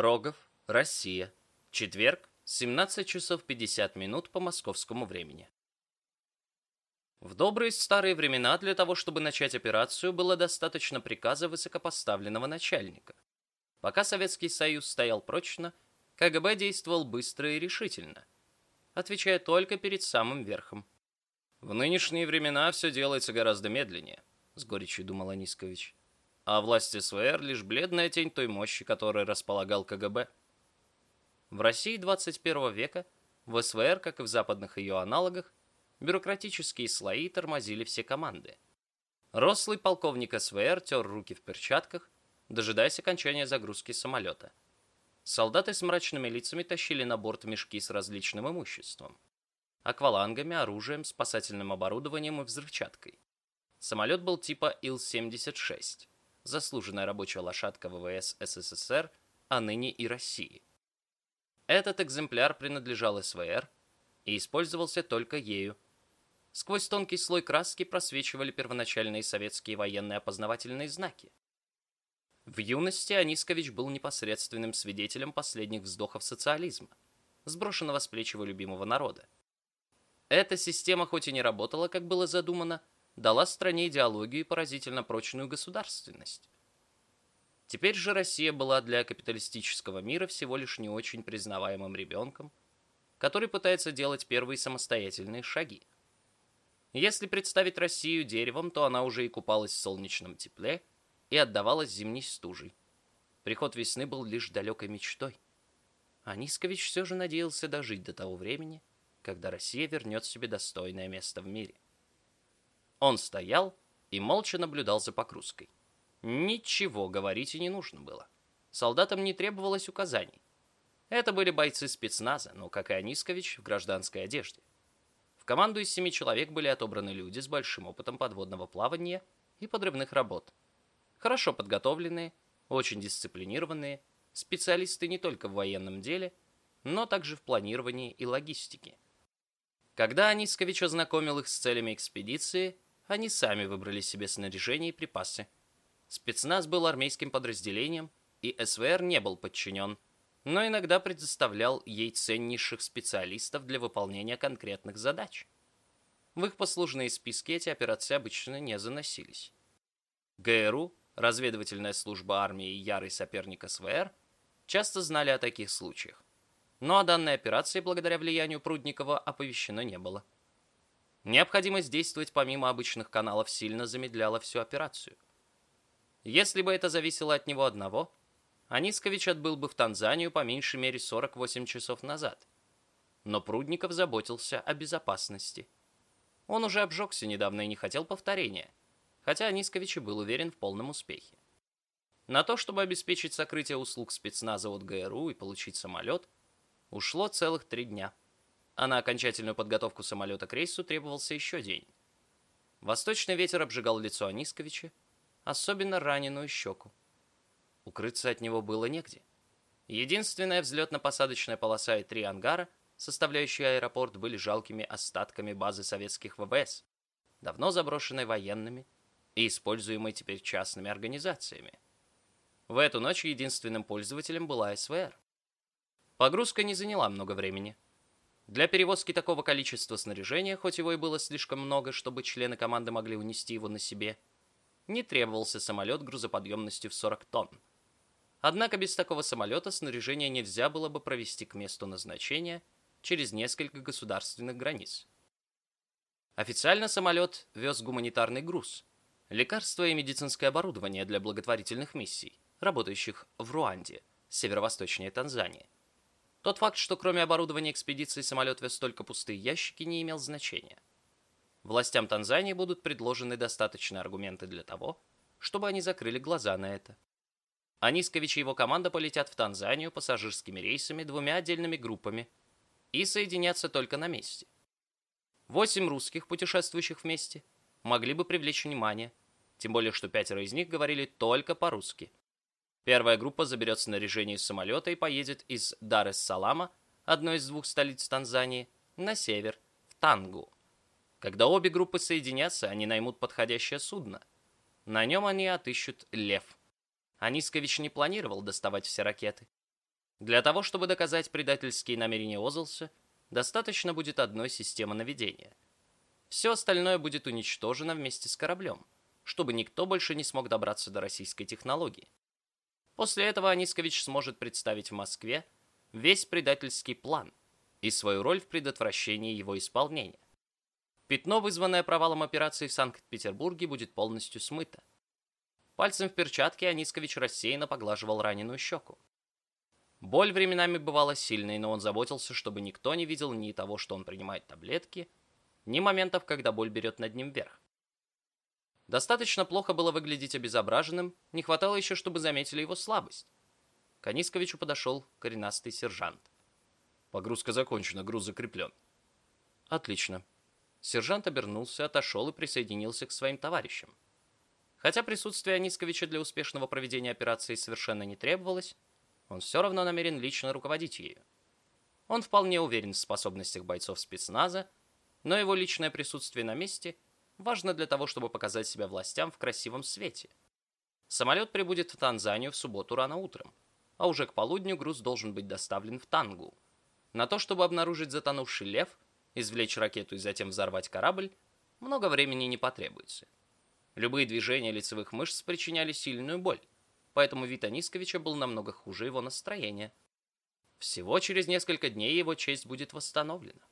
Рогов, Россия. Четверг, 17 часов 50 минут по московскому времени. В добрые старые времена для того, чтобы начать операцию, было достаточно приказа высокопоставленного начальника. Пока Советский Союз стоял прочно, КГБ действовал быстро и решительно, отвечая только перед самым верхом. В нынешние времена все делается гораздо медленнее, с горечью думал Анискович. А власть СВР лишь бледная тень той мощи, которой располагал КГБ. В России 21 века, в СВР, как и в западных ее аналогах, бюрократические слои тормозили все команды. Рослый полковник СВР тер руки в перчатках, дожидаясь окончания загрузки самолета. Солдаты с мрачными лицами тащили на борт мешки с различным имуществом аквалангами, оружием, спасательным оборудованием и взрывчаткой. Самолет был типа Ил-76, заслуженная рабочая лошадка ВВС СССР, а ныне и России. Этот экземпляр принадлежал СВР и использовался только ею. Сквозь тонкий слой краски просвечивали первоначальные советские военные опознавательные знаки. В юности Анискович был непосредственным свидетелем последних вздохов социализма, сброшенного с плеч его любимого народа. Эта система, хоть и не работала, как было задумано, дала стране идеологию и поразительно прочную государственность. Теперь же Россия была для капиталистического мира всего лишь не очень признаваемым ребенком, который пытается делать первые самостоятельные шаги. Если представить Россию деревом, то она уже и купалась в солнечном тепле и отдавалась зимней стужей. Приход весны был лишь далекой мечтой. А Нискович все же надеялся дожить до того времени, когда Россия вернет себе достойное место в мире. Он стоял и молча наблюдал за погрузкой. Ничего говорить и не нужно было. Солдатам не требовалось указаний. Это были бойцы спецназа, но, как и Анискович, в гражданской одежде. В команду из семи человек были отобраны люди с большим опытом подводного плавания и подрывных работ. Хорошо подготовленные, очень дисциплинированные, специалисты не только в военном деле, но также в планировании и логистике. Когда Анискович ознакомил их с целями экспедиции, они сами выбрали себе снаряжение и припасы. Спецназ был армейским подразделением, и СВР не был подчинен, но иногда предоставлял ей ценнейших специалистов для выполнения конкретных задач. В их послужные списки эти операции обычно не заносились. ГРУ, разведывательная служба армии и ярый соперник СВР, часто знали о таких случаях но о данной операции благодаря влиянию Прудникова оповещено не было. Необходимость действовать помимо обычных каналов сильно замедляла всю операцию. Если бы это зависело от него одного, Анискович отбыл бы в Танзанию по меньшей мере 48 часов назад. Но Прудников заботился о безопасности. Он уже обжегся недавно и не хотел повторения, хотя Анискович и был уверен в полном успехе. На то, чтобы обеспечить сокрытие услуг спецназа от ГРУ и получить самолет, Ушло целых три дня. А на окончательную подготовку самолета к рейсу требовался еще день. Восточный ветер обжигал лицо Анисковича, особенно раненую щеку. Укрыться от него было негде. Единственная взлетно-посадочная полоса и три ангара, составляющие аэропорт, были жалкими остатками базы советских ВВС, давно заброшенной военными и используемой теперь частными организациями. В эту ночь единственным пользователем была СВР. Погрузка не заняла много времени. Для перевозки такого количества снаряжения, хоть его и было слишком много, чтобы члены команды могли унести его на себе, не требовался самолет грузоподъемностью в 40 тонн. Однако без такого самолета снаряжение нельзя было бы провести к месту назначения через несколько государственных границ. Официально самолет вез гуманитарный груз, лекарства и медицинское оборудование для благотворительных миссий, работающих в Руанде, северо-восточнее Танзании. Тот факт, что кроме оборудования экспедиции самолет вез только пустые ящики, не имел значения. Властям Танзании будут предложены достаточные аргументы для того, чтобы они закрыли глаза на это. Анискович и его команда полетят в Танзанию пассажирскими рейсами двумя отдельными группами и соединятся только на месте. Восемь русских, путешествующих вместе, могли бы привлечь внимание, тем более что пятеро из них говорили только по-русски. Первая группа заберет снаряжение из самолета и поедет из Дар-эс-Салама, одной из двух столиц Танзании, на север, в Тангу. Когда обе группы соединятся, они наймут подходящее судно. На нем они отыщут «Лев». Анискович не планировал доставать все ракеты. Для того, чтобы доказать предательские намерения Озелса, достаточно будет одной системы наведения. Все остальное будет уничтожено вместе с кораблем, чтобы никто больше не смог добраться до российской технологии. После этого Анискович сможет представить в Москве весь предательский план и свою роль в предотвращении его исполнения. Пятно, вызванное провалом операции в Санкт-Петербурге, будет полностью смыто. Пальцем в перчатке Анискович рассеянно поглаживал раненую щеку. Боль временами бывала сильной, но он заботился, чтобы никто не видел ни того, что он принимает таблетки, ни моментов, когда боль берет над ним вверх. Достаточно плохо было выглядеть обезображенным, не хватало еще, чтобы заметили его слабость. К Анисковичу подошел коренастый сержант. «Погрузка закончена, груз закреплен». «Отлично». Сержант обернулся, отошел и присоединился к своим товарищам. Хотя присутствие Анисковича для успешного проведения операции совершенно не требовалось, он все равно намерен лично руководить ею. Он вполне уверен в способностях бойцов спецназа, но его личное присутствие на месте важно для того, чтобы показать себя властям в красивом свете. Самолет прибудет в Танзанию в субботу рано утром, а уже к полудню груз должен быть доставлен в Тангу. На то, чтобы обнаружить затонувший лев, извлечь ракету и затем взорвать корабль, много времени не потребуется. Любые движения лицевых мышц причиняли сильную боль, поэтому вид Анисковича был намного хуже его настроения. Всего через несколько дней его честь будет восстановлена.